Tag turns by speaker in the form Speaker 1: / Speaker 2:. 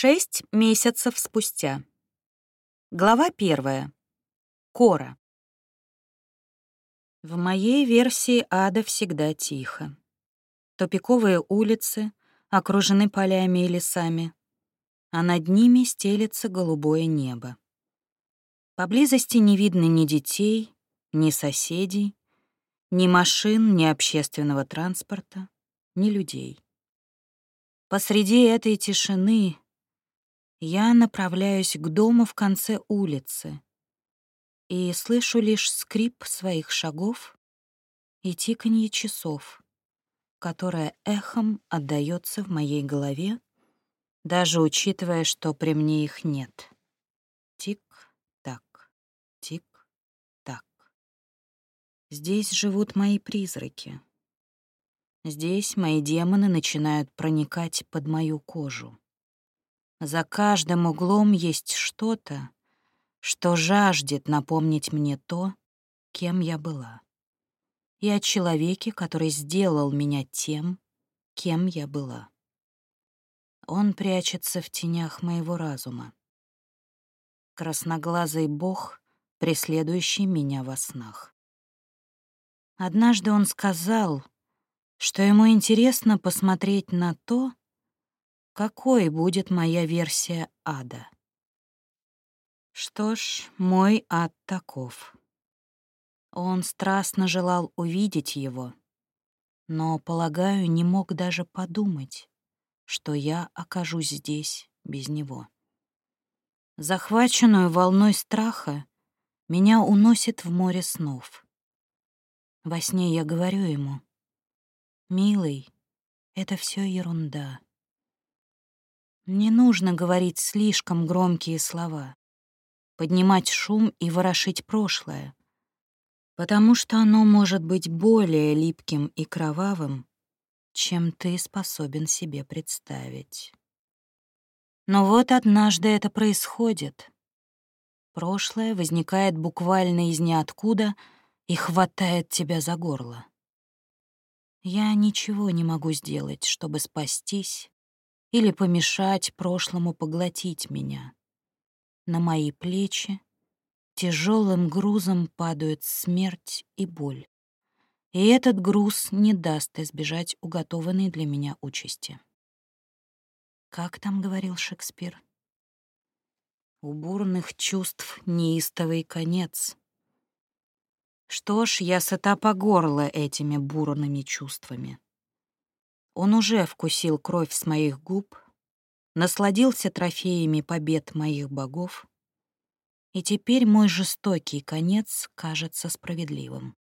Speaker 1: Шесть месяцев спустя. Глава первая. Кора. В моей версии ада всегда тихо. Тупиковые улицы окружены полями и лесами, а над ними стелется голубое небо. Поблизости не видно ни детей, ни соседей, ни машин, ни общественного транспорта, ни людей. Посреди этой тишины я направляюсь к дому в конце улицы и слышу лишь скрип своих шагов и тиканье часов, которое эхом отдаётся в моей голове, даже учитывая, что при мне их нет. Тик-так, тик-так. Здесь живут мои призраки. Здесь мои демоны начинают проникать под мою кожу. За каждым углом есть что-то, что жаждет напомнить мне то, кем я была. И о человеке, который сделал меня тем, кем я была. Он прячется в тенях моего разума. Красноглазый бог, преследующий меня во снах. Однажды он сказал, что ему интересно посмотреть на то, какой будет моя версия ада. Что ж, мой ад таков. Он страстно желал увидеть его, но, полагаю, не мог даже подумать, что я окажусь здесь без него. Захваченную волной страха, меня уносит в море снов. Во сне я говорю ему, «Милый, это все ерунда. Не нужно говорить слишком громкие слова, поднимать шум и ворошить прошлое, потому что оно может быть более липким и кровавым, чем ты способен себе представить. Но вот однажды это происходит. Прошлое возникает буквально из ниоткуда и хватает тебя за горло. Я ничего не могу сделать, чтобы спастись или помешать прошлому поглотить меня. На мои плечи тяжелым грузом падают смерть и боль. И этот груз не даст избежать уготованной для меня участи. Как там говорил Шекспир? У бурных чувств неистовый конец. Что ж, я сыта по горло этими бурными чувствами. Он уже вкусил кровь с моих губ, насладился трофеями побед моих богов, и теперь мой жестокий конец кажется справедливым.